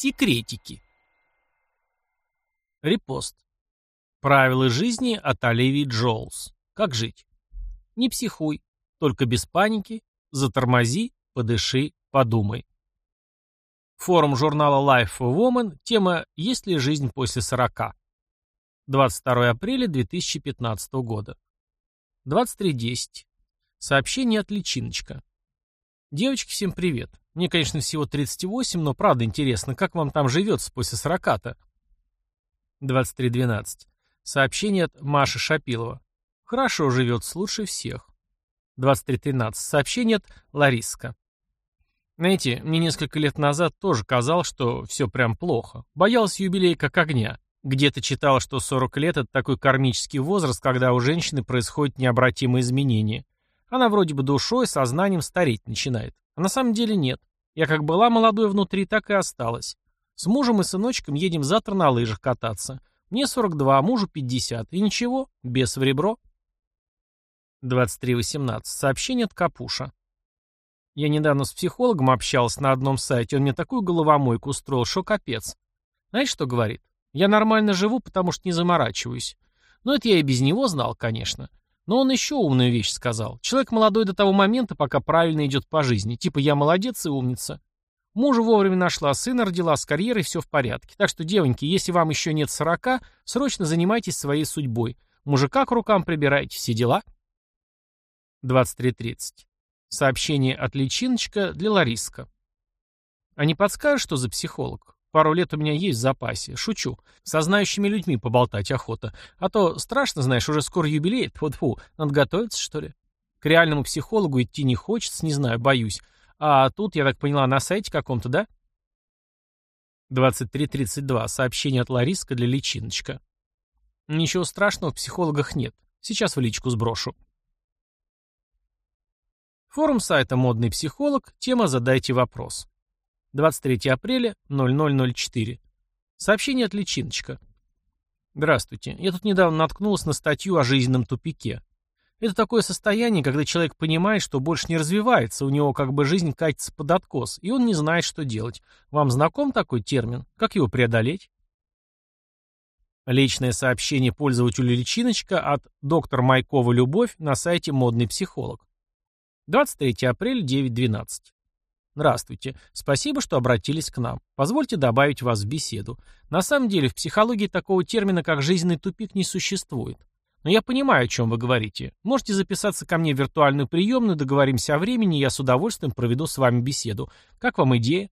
Секретики. Репост. Правила жизни от Оливии Джоулс. Как жить? Не психуй, только без паники, затормози, подыши, подумай. Форум журнала Life Woman, тема «Есть ли жизнь после 40?» 22 апреля 2015 года. 23.10. Сообщение от Личиночка. Девочки, всем привет. Мне, конечно, всего 38, но правда интересно, как вам там живется после 40-то? 23.12. Сообщение от Маши Шапилова. Хорошо живется, лучше всех. 23.13. Сообщение от Лариска. Знаете, мне несколько лет назад тоже казалось, что все прям плохо. Боялась юбилей как огня. Где-то читала, что 40 лет – это такой кармический возраст, когда у женщины происходят необратимые изменения. Она вроде бы душой, сознанием стареть начинает. А на самом деле нет. Я как была молодой внутри, так и осталась. С мужем и сыночком едем завтра на лыжах кататься. Мне 42, а мужу 50. И ничего, без в ребро. 23.18. Сообщение от Капуша. Я недавно с психологом общался на одном сайте, он мне такую головомойку устроил, что капец. Знаешь, что говорит? Я нормально живу, потому что не заморачиваюсь. Ну, это я и без него знал, конечно. Но он еще умную вещь сказал. Человек молодой до того момента, пока правильно идет по жизни. Типа я молодец и умница. Мужа вовремя нашла, сына родила, с карьерой все в порядке. Так что, девоньки, если вам еще нет сорока, срочно занимайтесь своей судьбой. Мужика к рукам прибирайте, все дела. 23.30. Сообщение от Личиночка для Лариска. А не подскажешь, что за психолог? Пару лет у меня есть в запасе. Шучу. Со знающими людьми поболтать охота. А то страшно, знаешь, уже скоро юбилей. Тьфу-тьфу. Надо готовиться, что ли? К реальному психологу идти не хочется, не знаю, боюсь. А тут, я так поняла, на сайте каком-то, да? 23.32. Сообщение от Лариска для Личиночка. Ничего страшного в психологах нет. Сейчас в личку сброшу. Форум сайта «Модный психолог», тема «Задайте вопрос». 23 апреля, 0004. Сообщение от Личиночка. Здравствуйте. Я тут недавно наткнулась на статью о жизненном тупике. Это такое состояние, когда человек понимает, что больше не развивается, у него как бы жизнь катится под откос, и он не знает, что делать. Вам знаком такой термин? Как его преодолеть? Личное сообщение пользователю Личиночка от доктор Майкова Любовь на сайте «Модный психолог». 23 апреля, 9.12. Здравствуйте. Спасибо, что обратились к нам. Позвольте добавить вас в беседу. На самом деле, в психологии такого термина, как жизненный тупик, не существует. Но я понимаю, о чем вы говорите. Можете записаться ко мне в виртуальную приемную, договоримся о времени, я с удовольствием проведу с вами беседу. Как вам идея?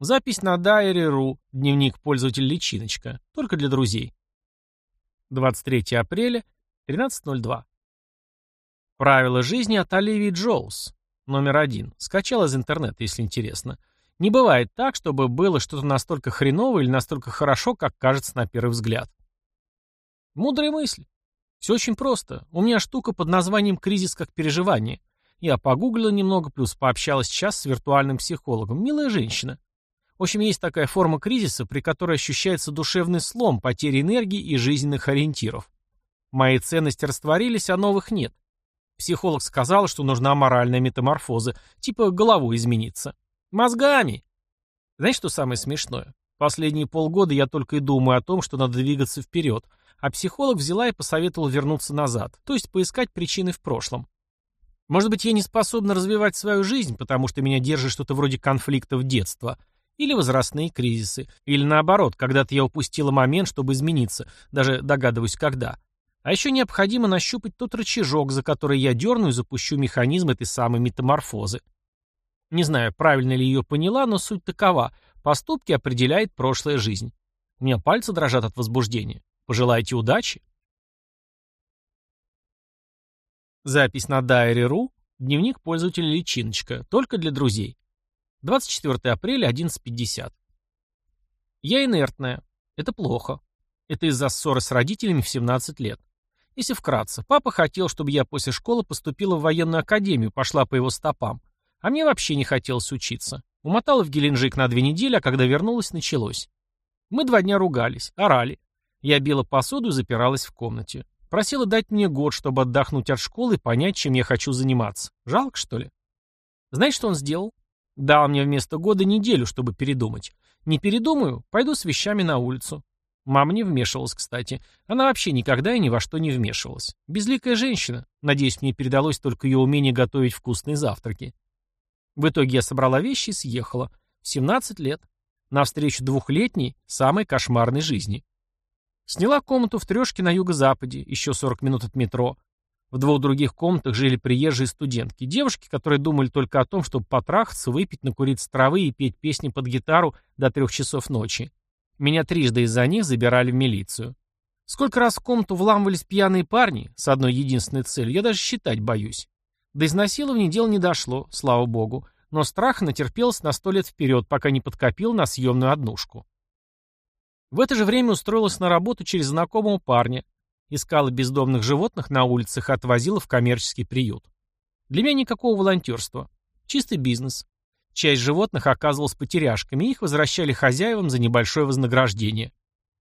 Запись на Diary.ru, дневник пользователя Личиночка, только для друзей. 23 апреля, 13.02. Правила жизни от Оливии Джоус. Номер один. Скачал из интернета, если интересно. Не бывает так, чтобы было что-то настолько хреново или настолько хорошо, как кажется на первый взгляд. Мудрая мысль. Все очень просто. У меня штука под названием «кризис как переживание». Я погуглила немного, плюс пообщалась сейчас с виртуальным психологом. Милая женщина. В общем, есть такая форма кризиса, при которой ощущается душевный слом, потеря энергии и жизненных ориентиров. Мои ценности растворились, а новых нет. Психолог сказал, что нужна моральная метаморфоза, типа головой измениться. Мозгами. Знаешь, что самое смешное? Последние полгода я только и думаю о том, что надо двигаться вперед, а психолог взяла и посоветовал вернуться назад, то есть поискать причины в прошлом. Может быть, я не способна развивать свою жизнь, потому что меня держит что-то вроде конфликтов детства, или возрастные кризисы, или наоборот, когда-то я упустила момент, чтобы измениться, даже догадываюсь, когда. А еще необходимо нащупать тот рычажок, за который я дерну и запущу механизм этой самой метаморфозы. Не знаю, правильно ли ее поняла, но суть такова. Поступки определяет прошлая жизнь. У меня пальцы дрожат от возбуждения. Пожелайте удачи. Запись на Diary.ru. Дневник пользователя Личиночка. Только для друзей. 24 апреля, 11.50. Я инертная. Это плохо. Это из-за ссоры с родителями в 17 лет. Если вкратце, папа хотел, чтобы я после школы поступила в военную академию, пошла по его стопам. А мне вообще не хотелось учиться. Умотала в Геленджик на две недели, а когда вернулась, началось. Мы два дня ругались, орали. Я била посуду и запиралась в комнате. Просила дать мне год, чтобы отдохнуть от школы и понять, чем я хочу заниматься. Жалко, что ли? Знаешь, что он сделал? Дал мне вместо года неделю, чтобы передумать. Не передумаю, пойду с вещами на улицу. Мама не вмешивалась, кстати. Она вообще никогда и ни во что не вмешивалась. Безликая женщина. Надеюсь, мне передалось только ее умение готовить вкусные завтраки. В итоге я собрала вещи и съехала. В 17 лет. Навстречу двухлетней, самой кошмарной жизни. Сняла комнату в трешке на юго-западе, еще 40 минут от метро. В двух других комнатах жили приезжие студентки, девушки, которые думали только о том, чтобы потрахаться, выпить, накуриться травы и петь песни под гитару до трех часов ночи. Меня трижды из-за них забирали в милицию. Сколько раз в комнату вламывались пьяные парни с одной единственной целью, я даже считать боюсь. До изнасилования дело не дошло, слава богу, но страх натерпелся на сто лет вперед, пока не подкопил на съемную однушку. В это же время устроилась на работу через знакомого парня, искала бездомных животных на улицах и отвозила в коммерческий приют. Для меня никакого волонтерства. Чистый бизнес. Часть животных оказывалась потеряшками, их возвращали хозяевам за небольшое вознаграждение.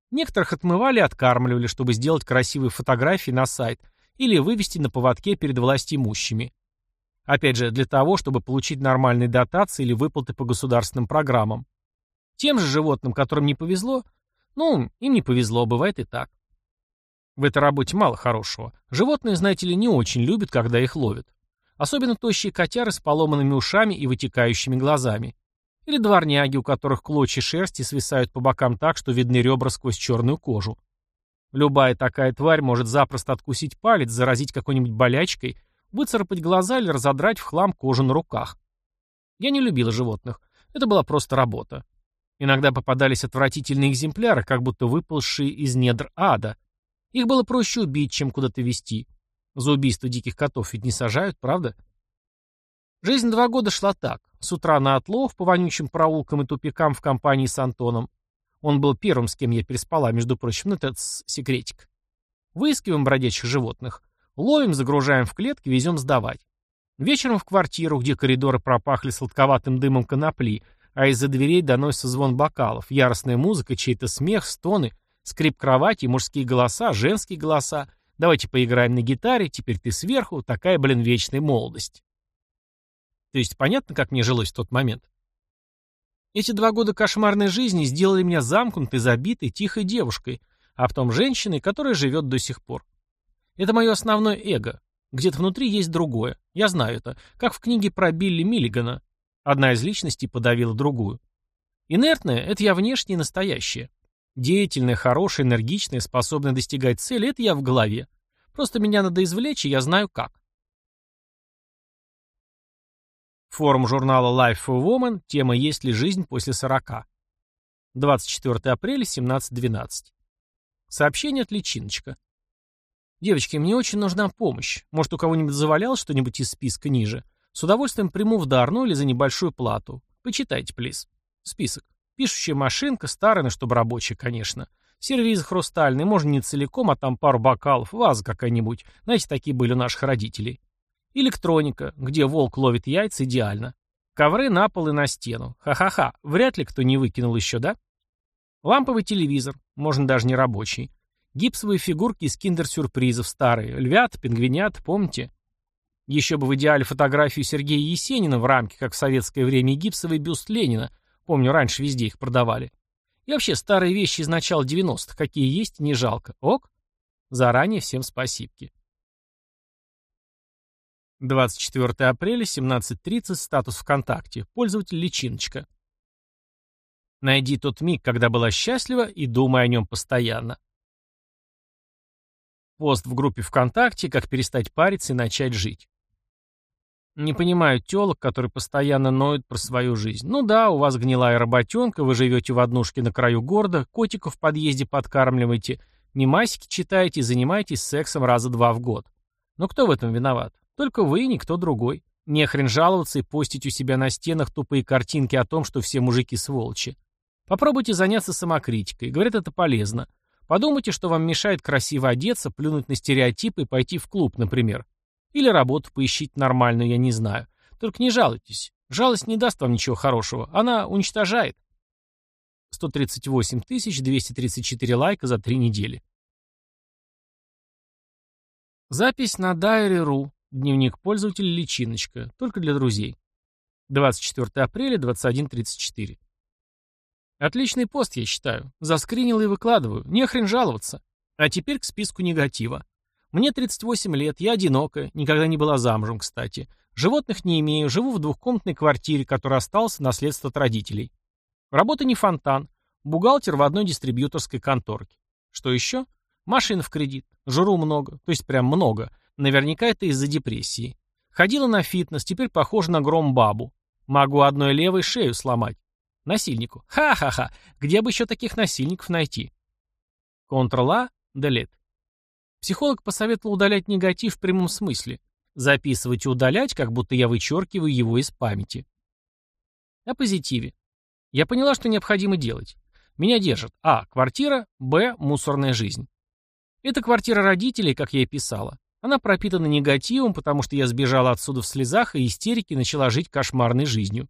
Некоторых отмывали и откармливали, чтобы сделать красивые фотографии на сайт или вывести на поводке перед властимущими. Опять же, для того, чтобы получить нормальные дотации или выплаты по государственным программам. Тем же животным, которым не повезло, ну, им не повезло, бывает и так. В этой работе мало хорошего. Животные, знаете ли, не очень любят, когда их ловят. Особенно тощие котяры с поломанными ушами и вытекающими глазами. Или дворняги, у которых клочья шерсти свисают по бокам так, что видны ребра сквозь черную кожу. Любая такая тварь может запросто откусить палец, заразить какой-нибудь болячкой, выцарапать глаза или разодрать в хлам кожу на руках. Я не любила животных. Это была просто работа. Иногда попадались отвратительные экземпляры, как будто выползшие из недр ада. Их было проще убить, чем куда-то везти. За убийство диких котов ведь не сажают, правда? Жизнь два года шла так. С утра на отлов по вонючим проулкам и тупикам в компании с Антоном. Он был первым, с кем я переспала, между прочим, ну это секретик. Выискиваем бродячих животных. Ловим, загружаем в клетки, везем сдавать. Вечером в квартиру, где коридоры пропахли сладковатым дымом конопли, а из-за дверей доносится звон бокалов, яростная музыка, чей-то смех, стоны, скрип кровати, мужские голоса, женские голоса, Давайте поиграем на гитаре, теперь ты сверху, такая, блин, вечная молодость. То есть понятно, как мне жилось в тот момент? Эти два года кошмарной жизни сделали меня замкнутой, забитой, тихой девушкой, а потом женщиной, которая живет до сих пор. Это мое основное эго. Где-то внутри есть другое. Я знаю это. Как в книге про Билли Миллигана. Одна из личностей подавила другую. Инертное — это я внешне и настоящее. Деятельная, хорошая, энергичная, способная достигать цели — это я в голове. Просто меня надо извлечь, и я знаю как. Форум журнала Life for Woman. Тема «Есть ли жизнь после 40?» 24 апреля, 17.12. Сообщение от Личиночка. «Девочки, мне очень нужна помощь. Может, у кого-нибудь завалялось что-нибудь из списка ниже? С удовольствием приму в дар, ну или за небольшую плату. Почитайте, плиз. Список. Пишущая машинка, старая, но чтобы рабочая, конечно. Сервиз хрустальный, можно не целиком, а там пару бокалов, ваза какая-нибудь. Знаете, такие были у наших родителей. Электроника, где волк ловит яйца, идеально. Ковры на пол и на стену. Ха-ха-ха, вряд ли кто не выкинул еще, да? Ламповый телевизор, можно даже не рабочий. Гипсовые фигурки из киндер-сюрпризов старые. Львят, пингвинят, помните? Еще бы в идеале фотографию Сергея Есенина в рамке, как в советское время, и гипсовый бюст Ленина – Помню, раньше везде их продавали. И вообще, старые вещи из начала 90-х, какие есть, не жалко. Ок? Заранее всем спасибки. 24 апреля, 17.30, статус ВКонтакте. Пользователь Личиночка. Найди тот миг, когда была счастлива, и думай о нем постоянно. Пост в группе ВКонтакте «Как перестать париться и начать жить». Не понимаю телок, которые постоянно ноют про свою жизнь. Ну да, у вас гнилая работенка, вы живете в однушке на краю города, котиков в подъезде подкармливаете, мимасики читаете и занимаетесь сексом раза два в год. Но кто в этом виноват? Только вы и никто другой. Не хрен жаловаться и постить у себя на стенах тупые картинки о том, что все мужики сволочи. Попробуйте заняться самокритикой. Говорят, это полезно. Подумайте, что вам мешает красиво одеться, плюнуть на стереотипы и пойти в клуб, например. Или работу поищите нормальную, я не знаю. Только не жалуйтесь. Жалость не даст вам ничего хорошего. Она уничтожает. 138 234 лайка за три недели. Запись на Diary.ru. Дневник пользователя Личиночка. Только для друзей. 24 апреля, 21.34. Отличный пост, я считаю. Заскринил и выкладываю. Не хрен жаловаться. А теперь к списку негатива. Мне 38 лет, я одинока, никогда не была замужем, кстати. Животных не имею, живу в двухкомнатной квартире, которая осталась в наследство от родителей. Работа не фонтан. Бухгалтер в одной дистрибьюторской конторке. Что еще? Машин в кредит. Жру много. То есть прям много. Наверняка это из-за депрессии. Ходила на фитнес, теперь похожа на гром бабу. Могу одной левой шею сломать. Насильнику. Ха-ха-ха. Где бы еще таких насильников найти? Ctrl-A, Delete. Психолог посоветовал удалять негатив в прямом смысле. Записывать и удалять, как будто я вычеркиваю его из памяти. О позитиве. Я поняла, что необходимо делать. Меня держит А. Квартира, Б. Мусорная жизнь. Это квартира родителей, как я и писала. Она пропитана негативом, потому что я сбежала отсюда в слезах и истерике начала жить кошмарной жизнью.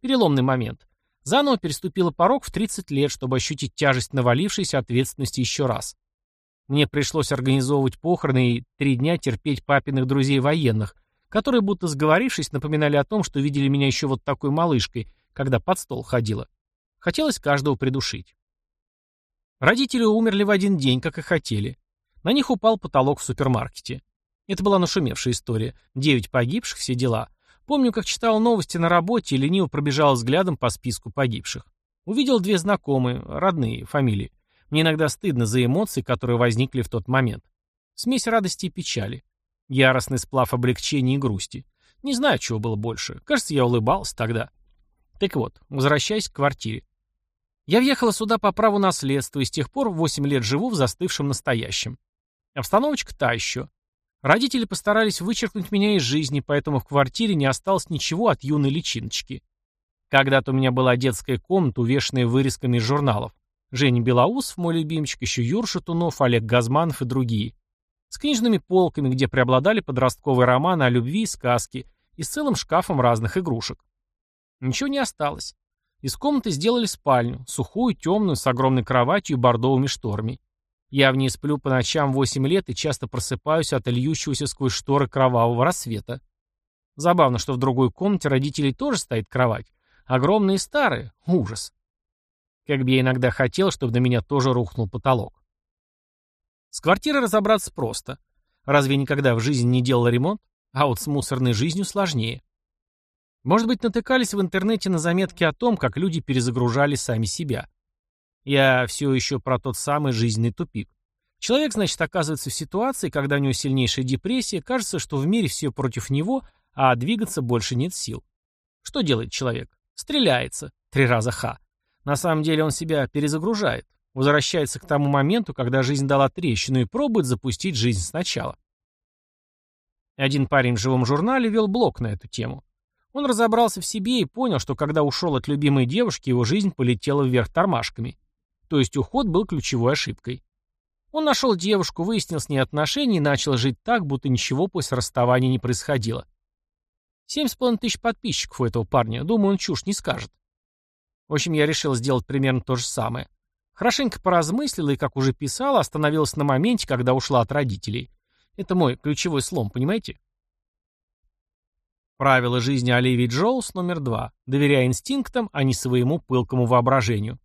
Переломный момент. Заново переступила порог в 30 лет, чтобы ощутить тяжесть навалившейся ответственности еще раз. Мне пришлось организовывать похороны и три дня терпеть папиных друзей военных, которые, будто сговорившись, напоминали о том, что видели меня еще вот такой малышкой, когда под стол ходила. Хотелось каждого придушить. Родители умерли в один день, как и хотели. На них упал потолок в супермаркете. Это была нашумевшая история. Девять погибших, все дела. Помню, как читал новости на работе и лениво пробежал взглядом по списку погибших. Увидел две знакомые, родные, фамилии. Мне иногда стыдно за эмоции, которые возникли в тот момент. Смесь радости и печали. Яростный сплав облегчения и грусти. Не знаю, чего было больше. Кажется, я улыбался тогда. Так вот, возвращаясь к квартире. Я въехала сюда по праву наследства и с тех пор 8 лет живу в застывшем настоящем. Обстановочка та еще. Родители постарались вычеркнуть меня из жизни, поэтому в квартире не осталось ничего от юной личиночки. Когда-то у меня была детская комната, увешанная вырезками из журналов. Женя Белоусов, мой любимчик, еще Юр Шатунов, Олег Газманов и другие. С книжными полками, где преобладали подростковые романы о любви и сказке, и с целым шкафом разных игрушек. Ничего не осталось. Из комнаты сделали спальню, сухую, темную, с огромной кроватью и бордовыми шторами. Я в ней сплю по ночам 8 лет и часто просыпаюсь от льющегося сквозь шторы кровавого рассвета. Забавно, что в другой комнате родителей тоже стоит кровать. Огромные и старые. Ужас. Как бы я иногда хотел, чтобы на меня тоже рухнул потолок. С квартирой разобраться просто. Разве никогда в жизни не делал ремонт? А вот с мусорной жизнью сложнее. Может быть, натыкались в интернете на заметки о том, как люди перезагружали сами себя. Я все еще про тот самый жизненный тупик. Человек, значит, оказывается в ситуации, когда у него сильнейшая депрессия, кажется, что в мире все против него, а двигаться больше нет сил. Что делает человек? Стреляется. Три раза ха. На самом деле он себя перезагружает. Возвращается к тому моменту, когда жизнь дала трещину и пробует запустить жизнь сначала. Один парень в живом журнале вел блог на эту тему. Он разобрался в себе и понял, что когда ушел от любимой девушки, его жизнь полетела вверх тормашками. То есть уход был ключевой ошибкой. Он нашел девушку, выяснил с ней отношения и начал жить так, будто ничего после расставания не происходило. Семь с половиной тысяч подписчиков у этого парня. Думаю, он чушь не скажет. В общем, я решил сделать примерно то же самое. Хорошенько поразмыслила и, как уже писала, остановилась на моменте, когда ушла от родителей. Это мой ключевой слом, понимаете? Правило жизни Оливии Джоулс номер два. Доверяя инстинктам, а не своему пылкому воображению.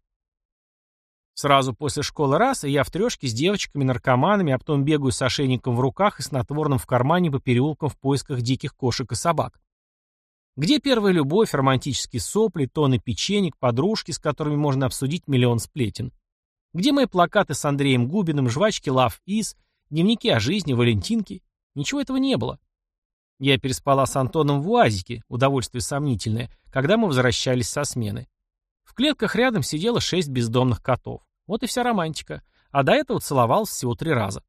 Сразу после школы раз, и я в трешке с девочками-наркоманами, а потом бегаю с ошейником в руках и снотворным в кармане по переулкам в поисках диких кошек и собак. Где первая любовь, романтические сопли, тоны печенек, подружки, с которыми можно обсудить миллион сплетен? Где мои плакаты с Андреем Губиным, жвачки Love Is, дневники о жизни, валентинки? Ничего этого не было. Я переспала с Антоном в УАЗике, удовольствие сомнительное, когда мы возвращались со смены. В клетках рядом сидело шесть бездомных котов. Вот и вся романтика. А до этого целовался всего три раза.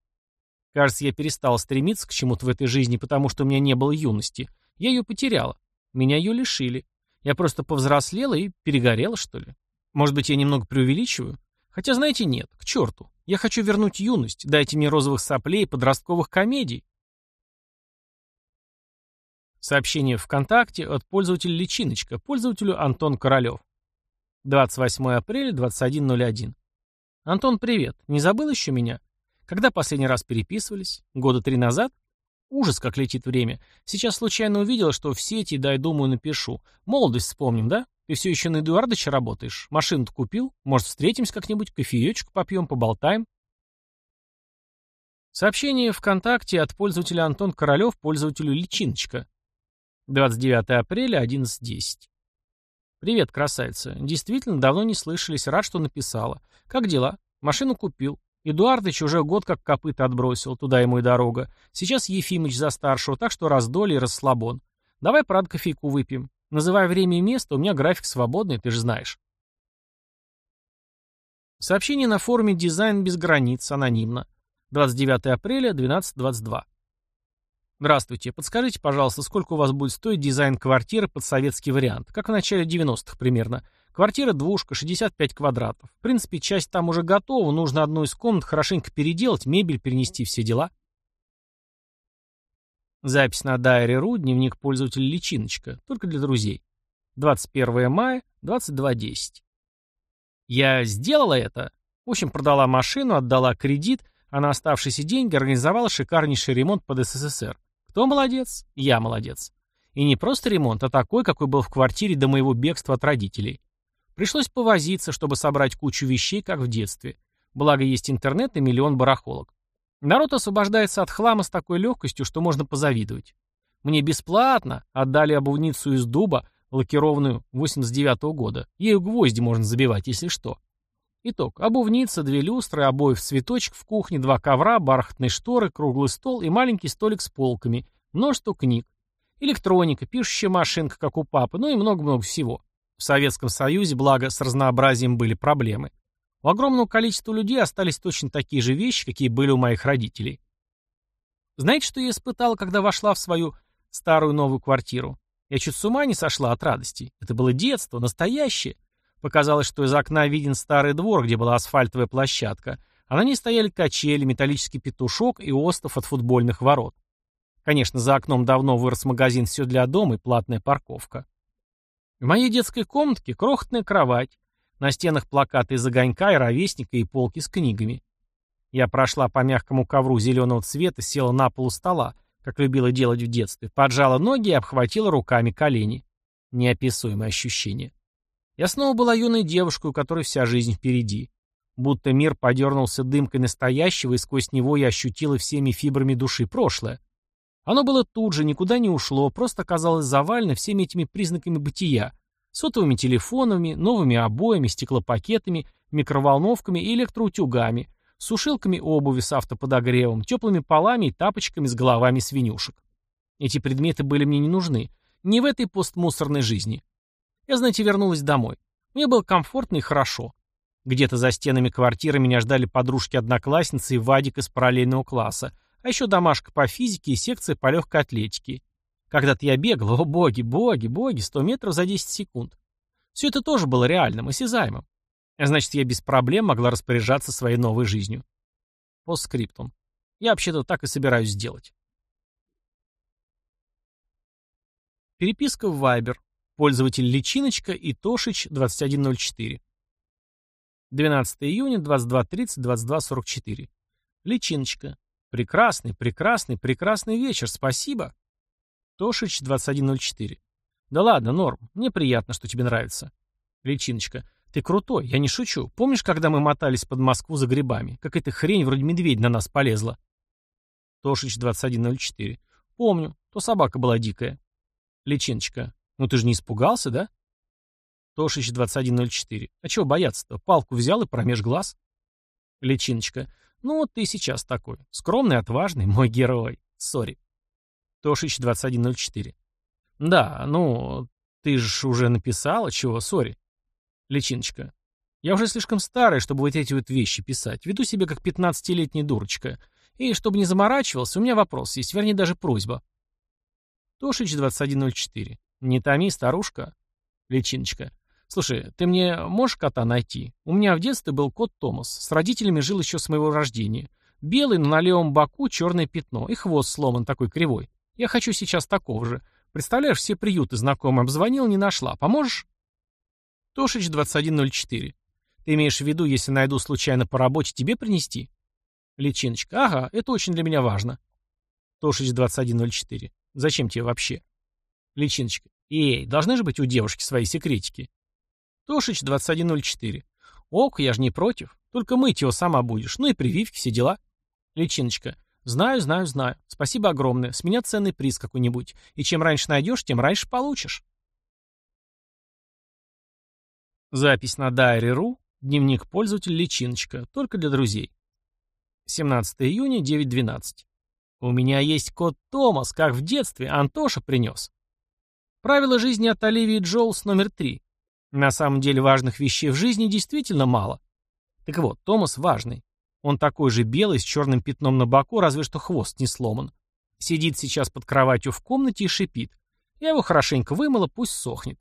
Кажется, я перестал стремиться к чему-то в этой жизни, потому что у меня не было юности. Я ее потеряла. Меня ее лишили. Я просто повзрослела и перегорела, что ли. Может быть, я немного преувеличиваю? Хотя, знаете, нет, к черту. Я хочу вернуть юность. Дайте мне розовых соплей и подростковых комедий. Сообщение ВКонтакте от пользователя Личиночка, пользователю Антон Королев. 28 апреля, 21.01. Антон, привет. Не забыл еще меня? Когда последний раз переписывались? Года три назад? Ужас, как летит время. Сейчас случайно увидела, что в сети, дай думаю, напишу. Молодость вспомним, да? Ты все еще на Эдуардовича работаешь? Машину-то купил? Может, встретимся как-нибудь, кофеечек попьем, поболтаем? Сообщение ВКонтакте от пользователя Антон Королев пользователю Личиночка. 29 апреля, 11.10. «Привет, красавица. Действительно, давно не слышались. Рад, что написала. Как дела? Машину купил. Эдуардыч уже год как копыта отбросил, туда ему и дорога. Сейчас Ефимыч за старшего, так что раздолье и расслабон. Давай, правда, кофейку выпьем. Называй время и место, у меня график свободный, ты же знаешь. Сообщение на форуме «Дизайн без границ», анонимно. 29 апреля, 12.22. Здравствуйте. Подскажите, пожалуйста, сколько у вас будет стоить дизайн квартиры под советский вариант? Как в начале 90-х примерно. Квартира двушка, 65 квадратов. В принципе, часть там уже готова, нужно одну из комнат хорошенько переделать, мебель перенести, все дела. Запись на Дайре.ру, дневник пользователя Личиночка, только для друзей. 21 мая, 22.10. Я сделала это. В общем, продала машину, отдала кредит, а на оставшиеся деньги организовала шикарнейший ремонт под СССР. Кто молодец? Я молодец. И не просто ремонт, а такой, какой был в квартире до моего бегства от родителей. Пришлось повозиться, чтобы собрать кучу вещей, как в детстве. Благо есть интернет и миллион барахолок. Народ освобождается от хлама с такой легкостью, что можно позавидовать. Мне бесплатно отдали обувницу из дуба, лакированную 89 -го года. Ею гвозди можно забивать, если что. Итог. Обувница, две люстры, обои в цветочек в кухне, два ковра, бархатные шторы, круглый стол и маленький столик с полками, множество книг. Электроника, пишущая машинка, как у папы, ну и много-много всего. В Советском Союзе, благо, с разнообразием были проблемы. У огромного количества людей остались точно такие же вещи, какие были у моих родителей. Знаете, что я испытала, когда вошла в свою старую новую квартиру? Я чуть с ума не сошла от радости. Это было детство, настоящее. Показалось, что из окна виден старый двор, где была асфальтовая площадка, а на ней стояли качели, металлический петушок и остов от футбольных ворот. Конечно, за окном давно вырос магазин «Все для дома» и платная парковка. В моей детской комнатке крохотная кровать, на стенах плакаты из огонька и ровесника и полки с книгами. Я прошла по мягкому ковру зеленого цвета, села на полу стола, как любила делать в детстве, поджала ноги и обхватила руками колени. Неописуемое ощущение. Я снова была юной девушкой, у которой вся жизнь впереди. Будто мир подернулся дымкой настоящего, и сквозь него я ощутила всеми фибрами души прошлое. Оно было тут же, никуда не ушло, просто оказалось завалено всеми этими признаками бытия. Сотовыми телефонами, новыми обоями, стеклопакетами, микроволновками и электроутюгами, сушилками обуви с автоподогревом, теплыми полами и тапочками с головами свинюшек. Эти предметы были мне не нужны. Не в этой постмусорной жизни. Я, знаете, вернулась домой. Мне было комфортно и хорошо. Где-то за стенами квартиры меня ждали подружки-одноклассницы и Вадик из параллельного класса, а еще домашка по физике и секция по легкой атлетике. Когда-то я бегал, о боги, боги, боги, 100 метров за 10 секунд. Все это тоже было реальным, осязаемым. А значит, я без проблем могла распоряжаться своей новой жизнью. Постскриптум. Я вообще-то так и собираюсь сделать. Переписка в Viber. Пользователь Личиночка и Тошич 2104. 12 июня, 22.30, 22.44. Личиночка. Прекрасный, прекрасный, прекрасный вечер, спасибо. Тошич, 2104. Да ладно, Норм, мне приятно, что тебе нравится. Личиночка. Ты крутой, я не шучу. Помнишь, когда мы мотались под Москву за грибами? Как эта хрень вроде медведь на нас полезла? Тошич, 2104. Помню, то собака была дикая. Личиночка. Ну ты же не испугался, да? Тошич, 2104. А чего бояться-то? Палку взял и промеж глаз? Личиночка. Ну вот ты сейчас такой. Скромный, отважный, мой герой. Сори. Тошич 2104. Да, ну, ты же уже написала, чего, сори. Личиночка. Я уже слишком старая, чтобы вот эти вот вещи писать. Веду себя как 15-летняя дурочка. И чтобы не заморачивался, у меня вопрос есть, вернее даже просьба. Тошич 2104. Не томи, старушка. Личиночка. «Слушай, ты мне можешь кота найти? У меня в детстве был кот Томас. С родителями жил еще с моего рождения. Белый, но на левом боку черное пятно. И хвост сломан такой кривой. Я хочу сейчас такого же. Представляешь, все приюты знакомые обзвонил, не нашла. Поможешь?» Тошич 2104. Ты имеешь в виду, если найду случайно по работе, тебе принести? Личиночка. Ага, это очень для меня важно. Тошич 2104. Зачем тебе вообще? Личиночка. Эй, должны же быть у девушки свои секретики. Тошич 2104. Ок, я же не против. Только мыть его сама будешь. Ну и прививки, все дела. Личиночка. Знаю, знаю, знаю. Спасибо огромное. С меня ценный приз какой-нибудь. И чем раньше найдешь, тем раньше получишь. Запись на Diary.ru. Дневник пользователя Личиночка. Только для друзей. 17 июня, 9.12. У меня есть кот Томас, как в детстве. Антоша принес. Правила жизни от Оливии Джоулс номер 3. На самом деле важных вещей в жизни действительно мало. Так вот, Томас важный. Он такой же белый, с черным пятном на боку, разве что хвост не сломан. Сидит сейчас под кроватью в комнате и шипит. Я его хорошенько вымыла, пусть сохнет.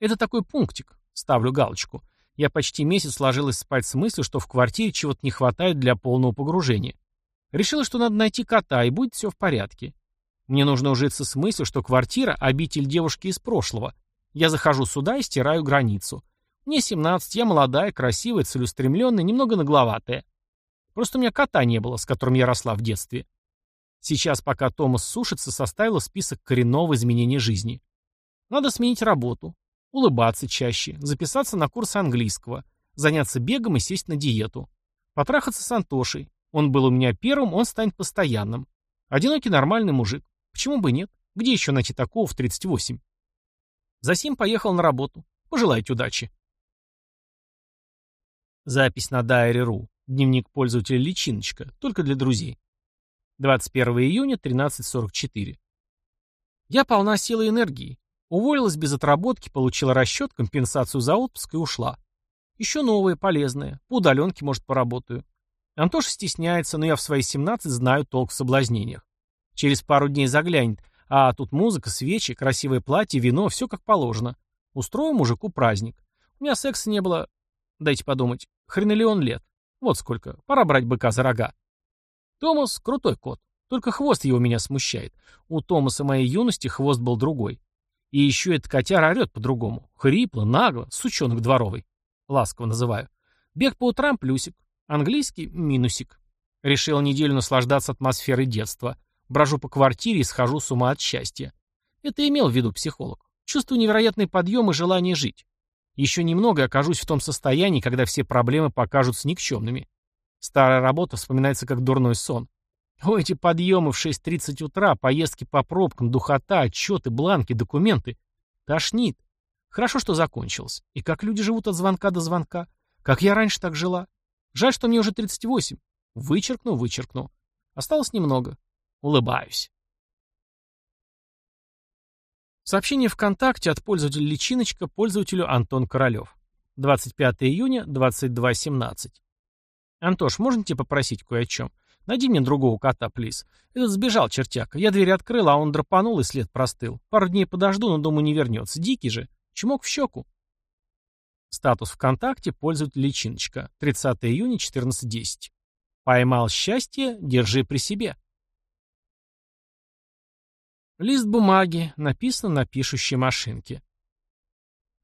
Это такой пунктик. Ставлю галочку. Я почти месяц ложилась спать с мыслью, что в квартире чего-то не хватает для полного погружения. Решила, что надо найти кота, и будет все в порядке. Мне нужно ужиться с мыслью, что квартира — обитель девушки из прошлого — я захожу сюда и стираю границу. Мне 17, я молодая, красивая, целеустремленная, немного нагловатая. Просто у меня кота не было, с которым я росла в детстве. Сейчас, пока Томас сушится, составила список коренного изменения жизни. Надо сменить работу, улыбаться чаще, записаться на курс английского, заняться бегом и сесть на диету. Потрахаться с Антошей. Он был у меня первым, он станет постоянным. Одинокий нормальный мужик. Почему бы нет? Где еще найти такого в 38? Засим поехал на работу. Пожелайте удачи. Запись на Diary.ru. Дневник пользователя Личиночка. Только для друзей. 21 июня, 13.44. Я полна силы и энергии. Уволилась без отработки, получила расчет, компенсацию за отпуск и ушла. Еще новое, полезное. По удаленке, может, поработаю. Антоша стесняется, но я в свои 17 знаю толк в соблазнениях. Через пару дней заглянет. А тут музыка, свечи, красивое платье, вино, все как положено. Устрою мужику праздник. У меня секса не было, дайте подумать, хренелион лет. Вот сколько. Пора брать быка за рога. Томас — крутой кот. Только хвост его меня смущает. У Томаса моей юности хвост был другой. И еще этот котяра орет по-другому. Хрипло, нагло, сучонок дворовый. Ласково называю. Бег по утрам — плюсик. Английский — минусик. Решил неделю наслаждаться атмосферой детства. Брожу по квартире и схожу с ума от счастья. Это имел в виду психолог. Чувствую невероятный подъем и желание жить. Еще немного окажусь в том состоянии, когда все проблемы покажутся никчемными. Старая работа вспоминается как дурной сон. О, эти подъемы в 6.30 утра, поездки по пробкам, духота, отчеты, бланки, документы. Тошнит. Хорошо, что закончилось. И как люди живут от звонка до звонка. Как я раньше так жила. Жаль, что мне уже 38. Вычеркну, вычеркну. Осталось немного. Улыбаюсь. Сообщение ВКонтакте от пользователя Личиночка пользователю Антон Королев. 25 июня, 22.17. Антош, можно тебя попросить кое о чем? Найди мне другого кота, плиз. Этот сбежал, чертяка. Я дверь открыл, а он драпанул и след простыл. Пару дней подожду, но думаю, не вернется. Дикий же. Чмок в щеку. Статус ВКонтакте, пользователь Личиночка. 30 июня, 14.10. Поймал счастье, держи при себе. Лист бумаги, написано на пишущей машинке.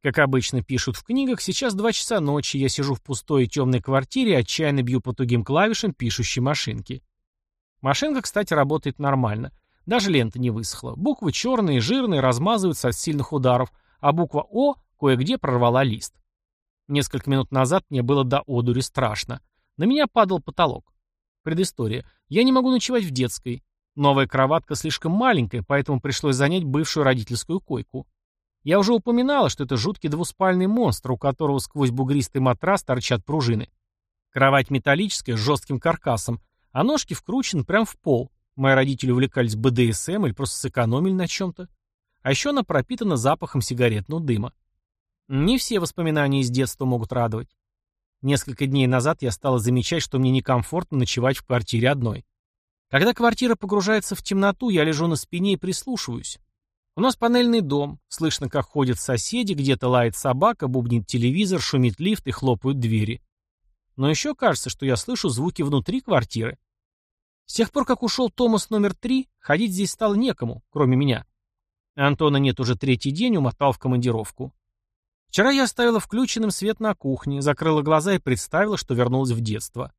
Как обычно пишут в книгах, сейчас два часа ночи, я сижу в пустой и темной квартире и отчаянно бью по тугим клавишам пишущей машинки. Машинка, кстати, работает нормально. Даже лента не высохла. Буквы черные, жирные, размазываются от сильных ударов, а буква «О» кое-где прорвала лист. Несколько минут назад мне было до одури страшно. На меня падал потолок. Предыстория. Я не могу ночевать в детской. Новая кроватка слишком маленькая, поэтому пришлось занять бывшую родительскую койку. Я уже упоминала, что это жуткий двуспальный монстр, у которого сквозь бугристый матрас торчат пружины. Кровать металлическая, с жестким каркасом, а ножки вкручены прямо в пол. Мои родители увлекались БДСМ или просто сэкономили на чем-то. А еще она пропитана запахом сигаретного дыма. Не все воспоминания из детства могут радовать. Несколько дней назад я стала замечать, что мне некомфортно ночевать в квартире одной. Когда квартира погружается в темноту, я лежу на спине и прислушиваюсь. У нас панельный дом, слышно, как ходят соседи, где-то лает собака, бубнит телевизор, шумит лифт и хлопают двери. Но еще кажется, что я слышу звуки внутри квартиры. С тех пор, как ушел Томас номер три, ходить здесь стало некому, кроме меня. Антона нет уже третий день, умотал в командировку. Вчера я оставила включенным свет на кухне, закрыла глаза и представила, что вернулась в детство.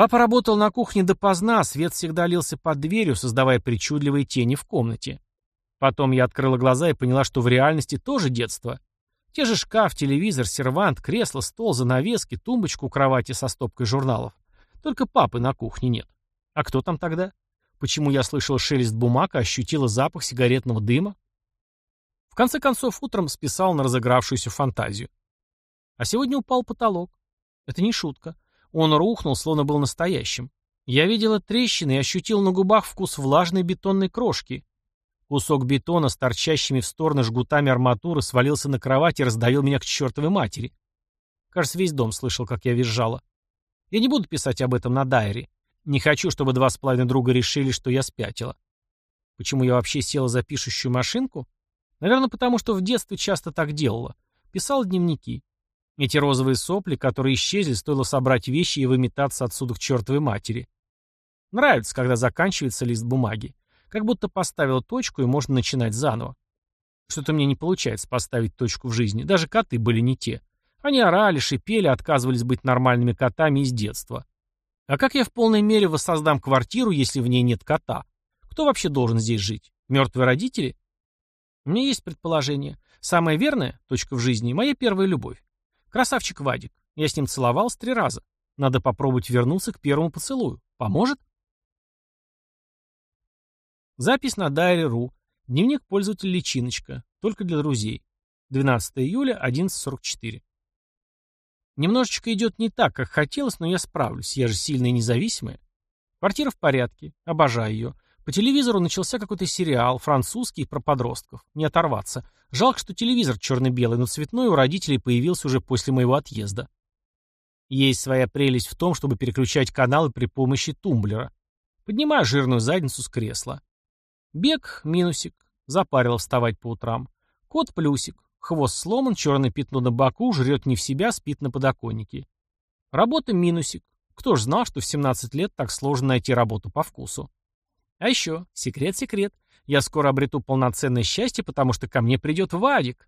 Папа работал на кухне допоздна, свет всегда лился под дверью, создавая причудливые тени в комнате. Потом я открыла глаза и поняла, что в реальности тоже детство. Те же шкаф, телевизор, сервант, кресло, стол, занавески, тумбочку у кровати со стопкой журналов. Только папы на кухне нет. А кто там тогда? Почему я слышала шелест бумаг, а ощутила запах сигаретного дыма? В конце концов, утром списал на разыгравшуюся фантазию. А сегодня упал потолок. Это не шутка. Он рухнул, словно был настоящим. Я видела трещины и ощутил на губах вкус влажной бетонной крошки. Кусок бетона с торчащими в стороны жгутами арматуры свалился на кровать и раздавил меня к чертовой матери. Кажется, весь дом слышал, как я визжала. Я не буду писать об этом на дайри. Не хочу, чтобы два с половиной друга решили, что я спятила. Почему я вообще села за пишущую машинку? Наверное, потому что в детстве часто так делала. Писала дневники. Эти розовые сопли, которые исчезли, стоило собрать вещи и выметаться отсюда к чертовой матери. Нравится, когда заканчивается лист бумаги. Как будто поставил точку, и можно начинать заново. Что-то мне не получается поставить точку в жизни. Даже коты были не те. Они орали, шипели, отказывались быть нормальными котами из детства. А как я в полной мере воссоздам квартиру, если в ней нет кота? Кто вообще должен здесь жить? Мертвые родители? У меня есть предположение. Самое верное, точка в жизни, моя первая любовь. Красавчик Вадик. Я с ним целовался три раза. Надо попробовать вернуться к первому поцелую. Поможет? Запись на Дайри.ру. Дневник пользователя Личиночка. Только для друзей. 12 июля, 11.44. Немножечко идет не так, как хотелось, но я справлюсь. Я же сильная и независимая. Квартира в порядке. Обожаю ее. По телевизору начался какой-то сериал, французский, про подростков. Не оторваться. Жалко, что телевизор черно-белый, но цветной у родителей появился уже после моего отъезда. Есть своя прелесть в том, чтобы переключать каналы при помощи тумблера. Поднимаю жирную задницу с кресла. Бег — минусик. Запарило вставать по утрам. Кот — плюсик. Хвост сломан, черное пятно на боку, жрет не в себя, спит на подоконнике. Работа — минусик. Кто ж знал, что в 17 лет так сложно найти работу по вкусу. А еще, секрет-секрет, я скоро обрету полноценное счастье, потому что ко мне придет Вадик.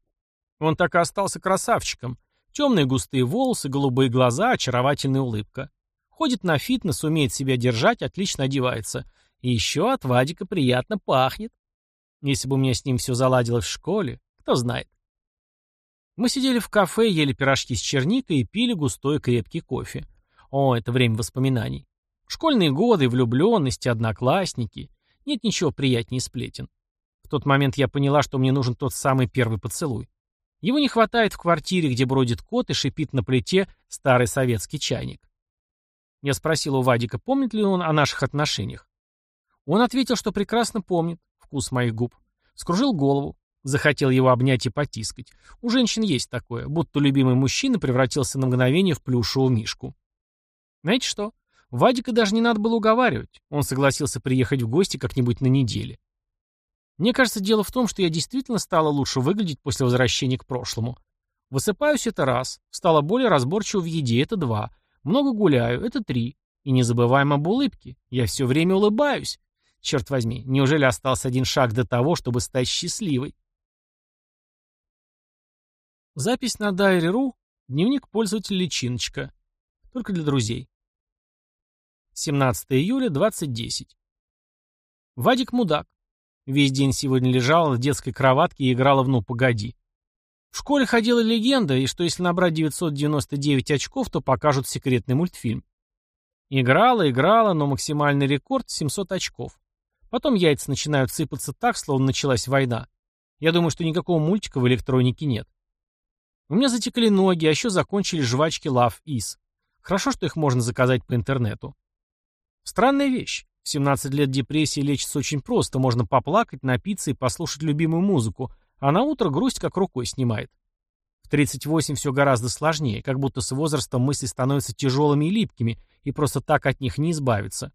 Он так и остался красавчиком. Темные густые волосы, голубые глаза, очаровательная улыбка. Ходит на фитнес, умеет себя держать, отлично одевается. И еще от Вадика приятно пахнет. Если бы у меня с ним все заладилось в школе, кто знает. Мы сидели в кафе, ели пирожки с черникой и пили густой крепкий кофе. О, это время воспоминаний. Школьные годы, влюбленности, одноклассники. Нет ничего приятнее сплетен. В тот момент я поняла, что мне нужен тот самый первый поцелуй. Его не хватает в квартире, где бродит кот и шипит на плите старый советский чайник. Я спросил у Вадика, помнит ли он о наших отношениях. Он ответил, что прекрасно помнит вкус моих губ. Скружил голову. Захотел его обнять и потискать. У женщин есть такое, будто любимый мужчина превратился на мгновение в плюшевого мишку. Знаете что? Вадика даже не надо было уговаривать. Он согласился приехать в гости как-нибудь на неделе. Мне кажется, дело в том, что я действительно стала лучше выглядеть после возвращения к прошлому. Высыпаюсь это раз, стала более разборчива в еде это два, много гуляю это три. И не забываем об улыбке. Я все время улыбаюсь. Черт возьми, неужели остался один шаг до того, чтобы стать счастливой? Запись на Дайри.ру. Дневник пользователя Личиночка. Только для друзей. 17 июля, 20.10. Вадик мудак. Весь день сегодня лежала в детской кроватке и играла в «Ну, погоди». В школе ходила легенда, и что если набрать 999 очков, то покажут секретный мультфильм. Играла, играла, но максимальный рекорд — 700 очков. Потом яйца начинают сыпаться так, словно началась война. Я думаю, что никакого мультика в электронике нет. У меня затекли ноги, а еще закончились жвачки Love Is. Хорошо, что их можно заказать по интернету. Странная вещь. В 17 лет депрессии лечится очень просто. Можно поплакать, напиться и послушать любимую музыку, а на утро грусть как рукой снимает. В 38 все гораздо сложнее, как будто с возрастом мысли становятся тяжелыми и липкими, и просто так от них не избавиться.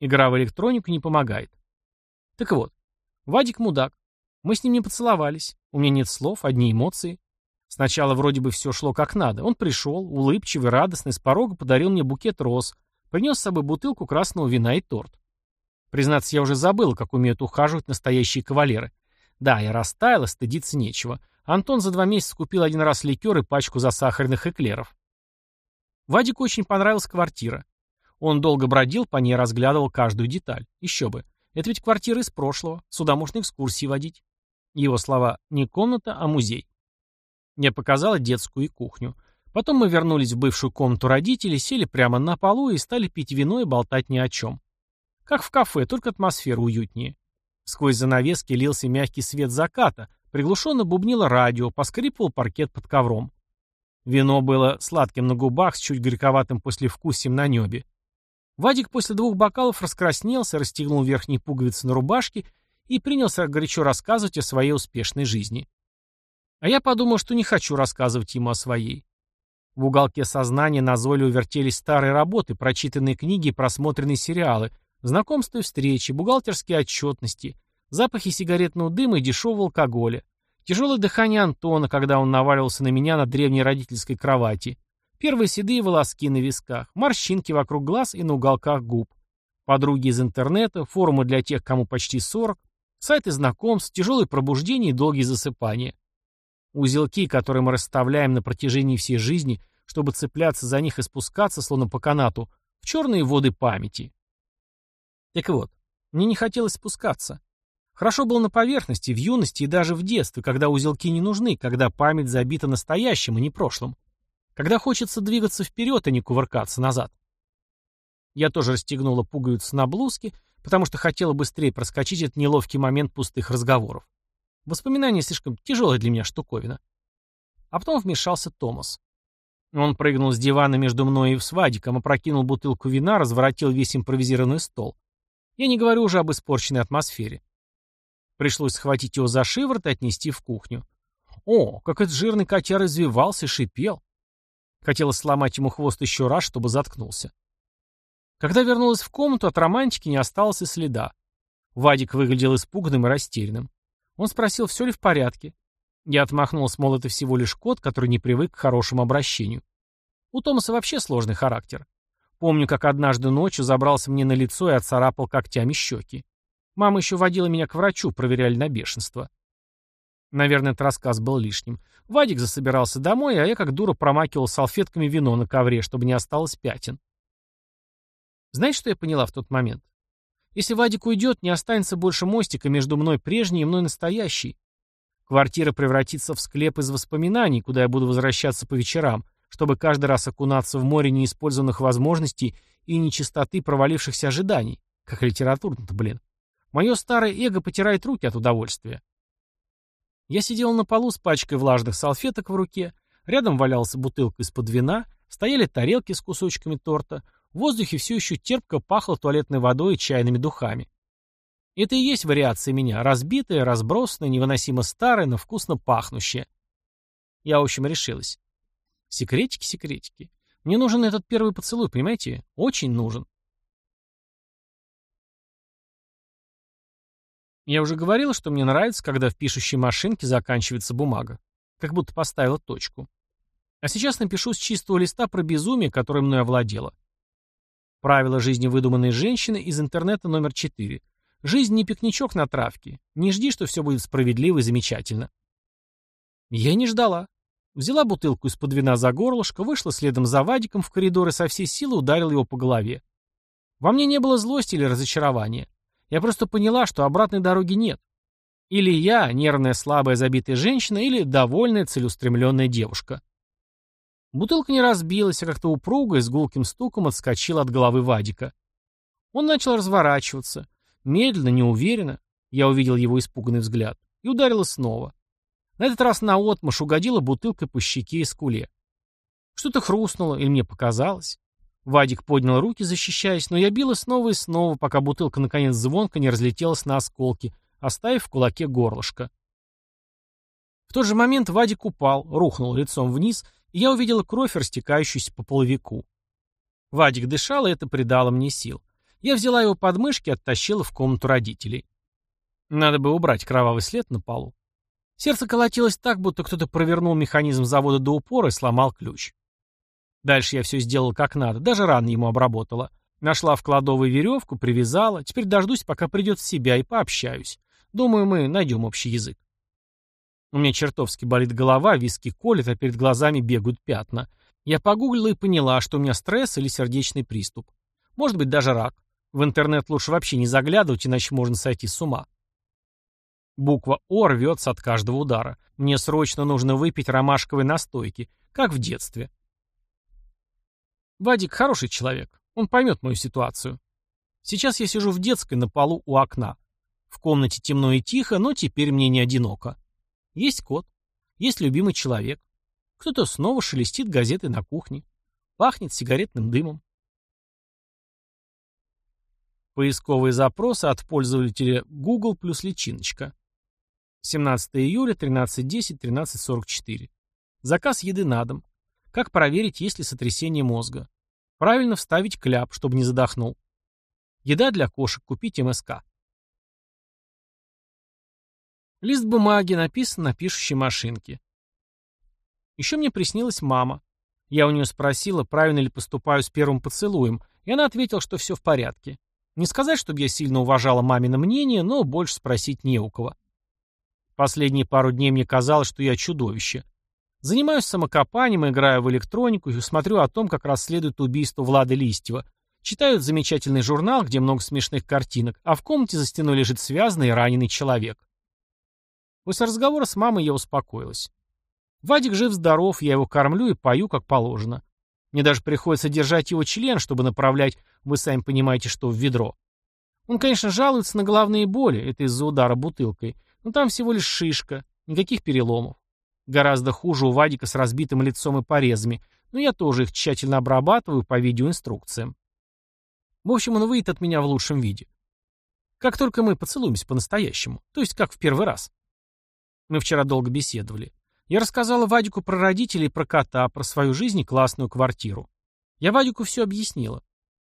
Игра в электронику не помогает. Так вот, Вадик мудак. Мы с ним не поцеловались. У меня нет слов, одни эмоции. Сначала вроде бы все шло как надо. Он пришел, улыбчивый, радостный, с порога подарил мне букет роз, Принес с собой бутылку красного вина и торт. Признаться, я уже забыл, как умеют ухаживать настоящие кавалеры. Да, я растаял, стыдиться нечего. Антон за два месяца купил один раз ликер и пачку засахаренных эклеров. Вадику очень понравилась квартира. Он долго бродил по ней, разглядывал каждую деталь. Еще бы. Это ведь квартира из прошлого. Сюда можно экскурсии водить. Его слова «не комната, а музей». Я показала детскую и кухню. Потом мы вернулись в бывшую комнату родителей, сели прямо на полу и стали пить вино и болтать ни о чем. Как в кафе, только атмосфера уютнее. Сквозь занавески лился мягкий свет заката, приглушенно бубнило радио, поскрипывал паркет под ковром. Вино было сладким на губах с чуть горьковатым послевкусием на небе. Вадик после двух бокалов раскраснелся, расстегнул верхние пуговицы на рубашке и принялся горячо рассказывать о своей успешной жизни. А я подумал, что не хочу рассказывать ему о своей. В уголке сознания назойливо вертелись старые работы, прочитанные книги и просмотренные сериалы, знакомства и встречи, бухгалтерские отчетности, запахи сигаретного дыма и дешевого алкоголя, Тяжелое дыхание Антона, когда он наваливался на меня на древней родительской кровати. Первые седые волоски на висках, морщинки вокруг глаз и на уголках губ. Подруги из интернета, форумы для тех, кому почти 40, сайты знакомств, тяжелые пробуждения и долгие засыпания. Узелки, которые мы расставляем на протяжении всей жизни, чтобы цепляться за них и спускаться, словно по канату, в черные воды памяти. Так вот, мне не хотелось спускаться. Хорошо было на поверхности, в юности и даже в детстве, когда узелки не нужны, когда память забита настоящим, а не прошлым. Когда хочется двигаться вперед, а не кувыркаться назад. Я тоже расстегнула пуговицу на блузке, потому что хотела быстрее проскочить этот неловкий момент пустых разговоров. Воспоминания слишком тяжелая для меня штуковина. А потом вмешался Томас. Он прыгнул с дивана между мной и Свадиком, опрокинул бутылку вина, разворотил весь импровизированный стол. Я не говорю уже об испорченной атмосфере. Пришлось схватить его за шиворот и отнести в кухню. О, как этот жирный котяр извивался шипел. Хотелось сломать ему хвост еще раз, чтобы заткнулся. Когда вернулась в комнату, от романтики не осталось и следа. Вадик выглядел испуганным и растерянным. Он спросил, все ли в порядке. Я отмахнулся, мол, это всего лишь кот, который не привык к хорошему обращению. У Томаса вообще сложный характер. Помню, как однажды ночью забрался мне на лицо и отцарапал когтями щеки. Мама еще водила меня к врачу, проверяли на бешенство. Наверное, этот рассказ был лишним. Вадик засобирался домой, а я как дура промакивал салфетками вино на ковре, чтобы не осталось пятен. Знаешь, что я поняла в тот момент? Если Вадик уйдет, не останется больше мостика между мной прежней и мной настоящей. Квартира превратится в склеп из воспоминаний, куда я буду возвращаться по вечерам, чтобы каждый раз окунаться в море неиспользованных возможностей и нечистоты провалившихся ожиданий. Как литературно-то, блин. Мое старое эго потирает руки от удовольствия. Я сидел на полу с пачкой влажных салфеток в руке, рядом валялась бутылка из-под вина, стояли тарелки с кусочками торта, в воздухе все еще терпко пахло туалетной водой и чайными духами. Это и есть вариация меня, разбитая, разбросанная, невыносимо старая, но вкусно пахнущая. Я, в общем, решилась. Секретики, секретики. Мне нужен этот первый поцелуй, понимаете? Очень нужен. Я уже говорил, что мне нравится, когда в пишущей машинке заканчивается бумага. Как будто поставила точку. А сейчас напишу с чистого листа про безумие, которое мной овладело. Правила жизни выдуманной женщины из интернета номер 4. Жизнь не пикничок на травке. Не жди, что все будет справедливо и замечательно. Я не ждала. Взяла бутылку из-под вина за горлышко, вышла следом за Вадиком в коридор и со всей силы ударила его по голове. Во мне не было злости или разочарования. Я просто поняла, что обратной дороги нет. Или я, нервная, слабая, забитая женщина, или довольная, целеустремленная девушка. Бутылка не разбилась, а как-то упруго и с гулким стуком отскочила от головы Вадика. Он начал разворачиваться. Медленно, неуверенно. Я увидел его испуганный взгляд. И ударила снова. На этот раз наотмашь угодила бутылкой по щеке и скуле. Что-то хрустнуло, или мне показалось. Вадик поднял руки, защищаясь, но я била снова и снова, пока бутылка наконец звонко не разлетелась на осколки, оставив в кулаке горлышко. В тот же момент Вадик упал, рухнул лицом вниз, я увидела кровь, растекающуюся по половику. Вадик дышал, и это придало мне сил. Я взяла его под мышки и оттащила в комнату родителей. Надо бы убрать кровавый след на полу. Сердце колотилось так, будто кто-то провернул механизм завода до упора и сломал ключ. Дальше я все сделал как надо, даже раны ему обработала. Нашла в кладовой веревку, привязала. Теперь дождусь, пока придет в себя, и пообщаюсь. Думаю, мы найдем общий язык. У меня чертовски болит голова, виски колет, а перед глазами бегают пятна. Я погуглила и поняла, что у меня стресс или сердечный приступ. Может быть, даже рак. В интернет лучше вообще не заглядывать, иначе можно сойти с ума. Буква «О» рвется от каждого удара. Мне срочно нужно выпить ромашковой настойки, как в детстве. Вадик хороший человек. Он поймет мою ситуацию. Сейчас я сижу в детской на полу у окна. В комнате темно и тихо, но теперь мне не одиноко. Есть кот. Есть любимый человек. Кто-то снова шелестит газетой на кухне. Пахнет сигаретным дымом. Поисковые запросы от пользователя Google плюс личиночка. 17 июля, 13.10, 13.44. Заказ еды на дом. Как проверить, есть ли сотрясение мозга? Правильно вставить кляп, чтобы не задохнул. Еда для кошек. Купить МСК. Лист бумаги написан на пишущей машинке. Еще мне приснилась мама. Я у нее спросила, правильно ли поступаю с первым поцелуем, и она ответила, что все в порядке. Не сказать, чтобы я сильно уважала мамино мнение, но больше спросить не у кого. Последние пару дней мне казалось, что я чудовище. Занимаюсь самокопанием, играю в электронику и смотрю о том, как расследуют убийство Влада Листьева. Читаю замечательный журнал, где много смешных картинок, а в комнате за стеной лежит связанный и раненый человек. После разговора с мамой я успокоилась. Вадик жив-здоров, я его кормлю и пою, как положено. Мне даже приходится держать его член, чтобы направлять, вы сами понимаете, что в ведро. Он, конечно, жалуется на головные боли, это из-за удара бутылкой, но там всего лишь шишка, никаких переломов. Гораздо хуже у Вадика с разбитым лицом и порезами, но я тоже их тщательно обрабатываю по видеоинструкциям. В общем, он выйдет от меня в лучшем виде. Как только мы поцелуемся по-настоящему, то есть как в первый раз. Мы вчера долго беседовали. Я рассказала Вадику про родителей, про кота, про свою жизнь и классную квартиру. Я Вадику все объяснила.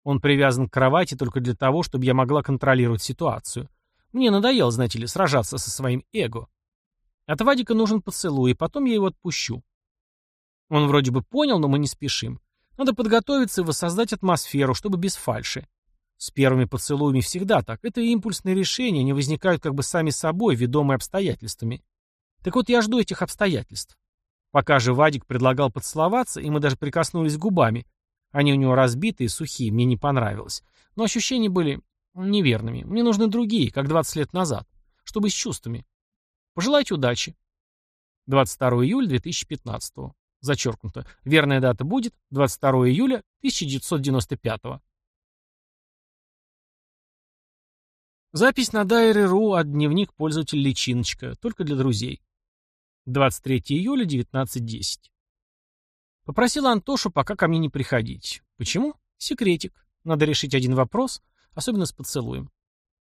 Он привязан к кровати только для того, чтобы я могла контролировать ситуацию. Мне надоело, знаете ли, сражаться со своим эго. От Вадика нужен поцелуй, и потом я его отпущу. Он вроде бы понял, но мы не спешим. Надо подготовиться и воссоздать атмосферу, чтобы без фальши. С первыми поцелуями всегда так. Это импульсные решения, они возникают как бы сами собой, ведомые обстоятельствами. Так вот, я жду этих обстоятельств. Пока же Вадик предлагал поцеловаться, и мы даже прикоснулись губами. Они у него разбитые, сухие, мне не понравилось. Но ощущения были неверными. Мне нужны другие, как 20 лет назад, чтобы с чувствами. Пожелайте удачи. 22 июля 2015. Зачеркнуто. Верная дата будет 22 июля 1995. Запись на Дайре.ру от дневник пользователя Личиночка, только для друзей. 23 июля 19.10. Попросил Антошу пока ко мне не приходить. Почему? Секретик. Надо решить один вопрос, особенно с поцелуем.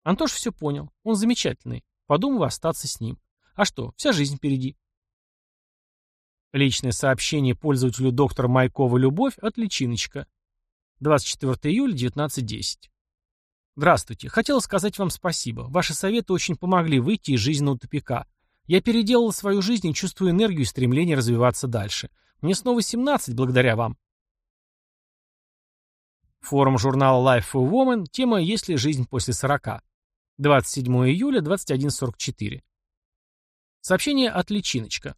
Антош все понял. Он замечательный. Подумал остаться с ним. А что, вся жизнь впереди. Личное сообщение пользователю доктора Майкова «Любовь» от Личиночка. 24 июля, 19.10. Здравствуйте. Хотела сказать вам спасибо. Ваши советы очень помогли выйти из жизненного тупика. Я переделала свою жизнь и чувствую энергию и стремление развиваться дальше. Мне снова 17 благодаря вам. Форум журнала Life for Woman. Тема «Есть ли жизнь после 40?» 27 июля, 21.44. Сообщение от Личиночка.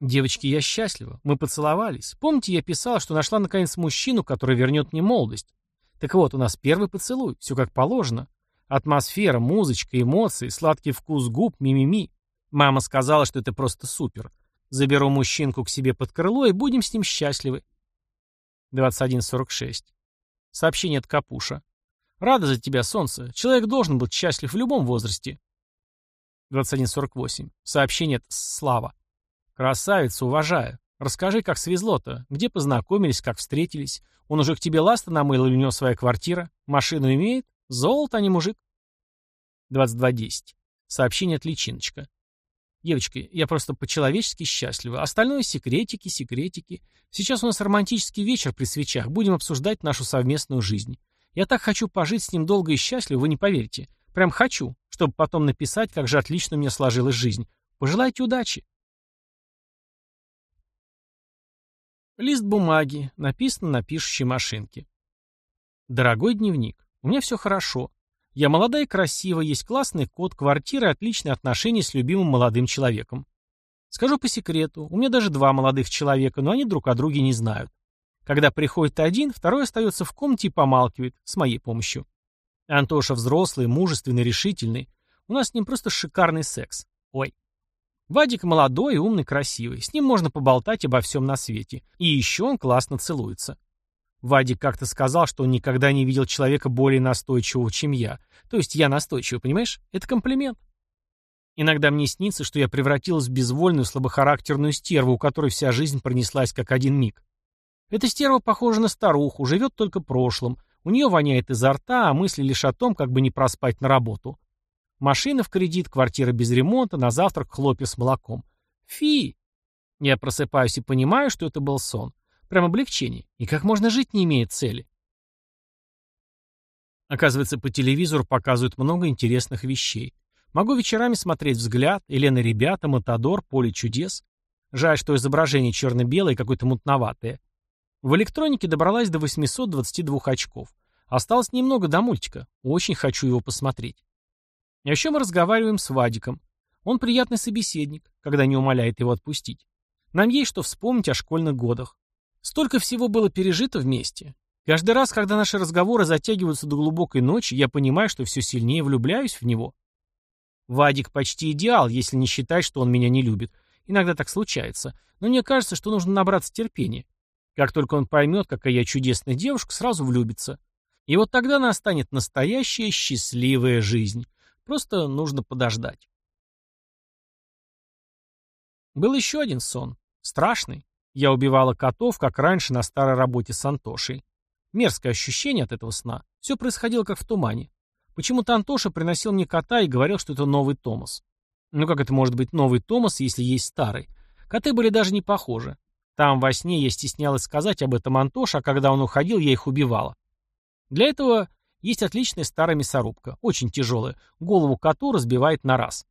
«Девочки, я счастлива. Мы поцеловались. Помните, я писала, что нашла наконец мужчину, который вернет мне молодость? Так вот, у нас первый поцелуй. Все как положено. Атмосфера, музычка, эмоции, сладкий вкус губ, мимими. Мама сказала, что это просто супер. Заберу мужчинку к себе под крыло и будем с ним счастливы. 21.46. Сообщение от Капуша. Рада за тебя, солнце. Человек должен быть счастлив в любом возрасте. 21.48. Сообщение от Слава. Красавица, уважаю. Расскажи, как свезло-то. Где познакомились, как встретились? Он уже к тебе ласта намыл или у него своя квартира? Машину имеет? Золото, а не мужик. 22.10. Сообщение от Личиночка. Девочки, я просто по-человечески счастлива. Остальное секретики, секретики. Сейчас у нас романтический вечер при свечах. Будем обсуждать нашу совместную жизнь. Я так хочу пожить с ним долго и счастливо, вы не поверите. Прям хочу, чтобы потом написать, как же отлично у меня сложилась жизнь. Пожелайте удачи. Лист бумаги. Написано на пишущей машинке. Дорогой дневник, у меня все хорошо. Я молода и красива, есть классный кот, квартира и отличные отношения с любимым молодым человеком. Скажу по секрету, у меня даже два молодых человека, но они друг о друге не знают. Когда приходит один, второй остается в комнате и помалкивает, с моей помощью. Антоша взрослый, мужественный, решительный. У нас с ним просто шикарный секс. Ой. Вадик молодой, умный, красивый. С ним можно поболтать обо всем на свете. И еще он классно целуется. Вадик как-то сказал, что он никогда не видел человека более настойчивого, чем я. То есть я настойчивый, понимаешь? Это комплимент. Иногда мне снится, что я превратилась в безвольную, слабохарактерную стерву, у которой вся жизнь пронеслась как один миг. Эта стерва похожа на старуху, живет только прошлым. У нее воняет изо рта, а мысли лишь о том, как бы не проспать на работу. Машина в кредит, квартира без ремонта, на завтрак хлопья с молоком. Фи! Я просыпаюсь и понимаю, что это был сон. Прям облегчение. И как можно жить, не имея цели? Оказывается, по телевизору показывают много интересных вещей. Могу вечерами смотреть «Взгляд», «Елена ребята», «Матадор», «Поле чудес». Жаль, что изображение черно-белое какое-то мутноватое. В электронике добралась до 822 очков. Осталось немного до мультика. Очень хочу его посмотреть. А еще мы разговариваем с Вадиком. Он приятный собеседник, когда не умоляет его отпустить. Нам есть что вспомнить о школьных годах. Столько всего было пережито вместе. Каждый раз, когда наши разговоры затягиваются до глубокой ночи, я понимаю, что все сильнее влюбляюсь в него. Вадик почти идеал, если не считать, что он меня не любит. Иногда так случается. Но мне кажется, что нужно набраться терпения. Как только он поймет, какая я чудесная девушка, сразу влюбится. И вот тогда настанет настоящая счастливая жизнь. Просто нужно подождать. Был еще один сон. Страшный. Я убивала котов, как раньше на старой работе с Антошей. Мерзкое ощущение от этого сна. Все происходило как в тумане. Почему-то Антоша приносил мне кота и говорил, что это новый Томас. Ну как это может быть новый Томас, если есть старый? Коты были даже не похожи. Там во сне я стеснялась сказать об этом Антоше, а когда он уходил, я их убивала. Для этого есть отличная старая мясорубка, очень тяжелая, голову коту разбивает на раз.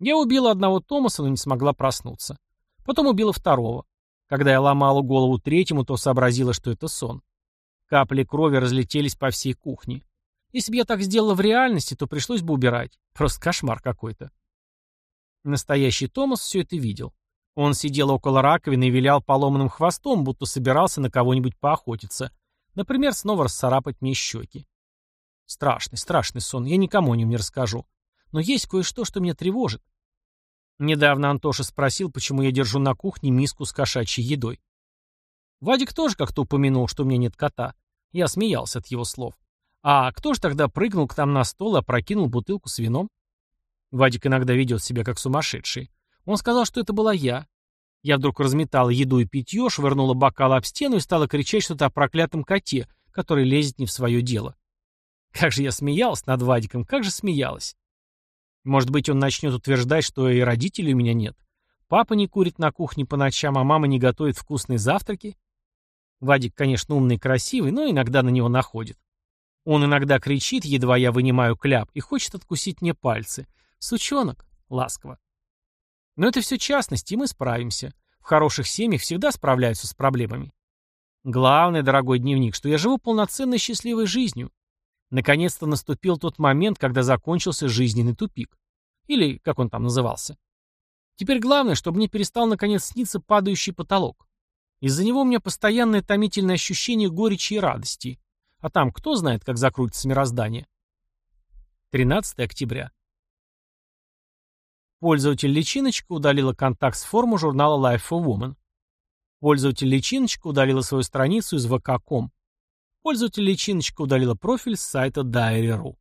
Я убила одного Томаса, но не смогла проснуться. Потом убила второго. Когда я ломала голову третьему, то сообразила, что это сон. Капли крови разлетелись по всей кухне. Если бы я так сделала в реальности, то пришлось бы убирать. Просто кошмар какой-то. Настоящий Томас все это видел. Он сидел около раковины и вилял поломанным хвостом, будто собирался на кого-нибудь поохотиться. Например, снова расцарапать мне щеки. Страшный, страшный сон, я никому о нем не расскажу. Но есть кое-что, что меня тревожит. Недавно Антоша спросил, почему я держу на кухне миску с кошачьей едой. Вадик тоже как-то упомянул, что у меня нет кота. Я смеялся от его слов. А кто же тогда прыгнул к нам на стол и опрокинул бутылку с вином? Вадик иногда ведет себя как сумасшедший. Он сказал, что это была я. Я вдруг разметала еду и питье, швырнула бокал об стену и стала кричать что-то о проклятом коте, который лезет не в свое дело. Как же я смеялась над Вадиком, как же смеялась. Может быть, он начнет утверждать, что и родителей у меня нет. Папа не курит на кухне по ночам, а мама не готовит вкусные завтраки. Вадик, конечно, умный и красивый, но иногда на него находит. Он иногда кричит, едва я вынимаю кляп, и хочет откусить мне пальцы. Сучонок, ласково. Но это все частности, и мы справимся. В хороших семьях всегда справляются с проблемами. Главное, дорогой дневник, что я живу полноценной счастливой жизнью. Наконец-то наступил тот момент, когда закончился жизненный тупик. Или как он там назывался. Теперь главное, чтобы мне перестал наконец сниться падающий потолок. Из-за него у меня постоянное томительное ощущение горечи и радости. А там кто знает, как закрутится мироздание. 13 октября. Пользователь личиночка удалила контакт с форму журнала Life for Woman. Пользователь личиночка удалила свою страницу из vk.com. Пользователь личиночка удалила профиль с сайта Diary.ru.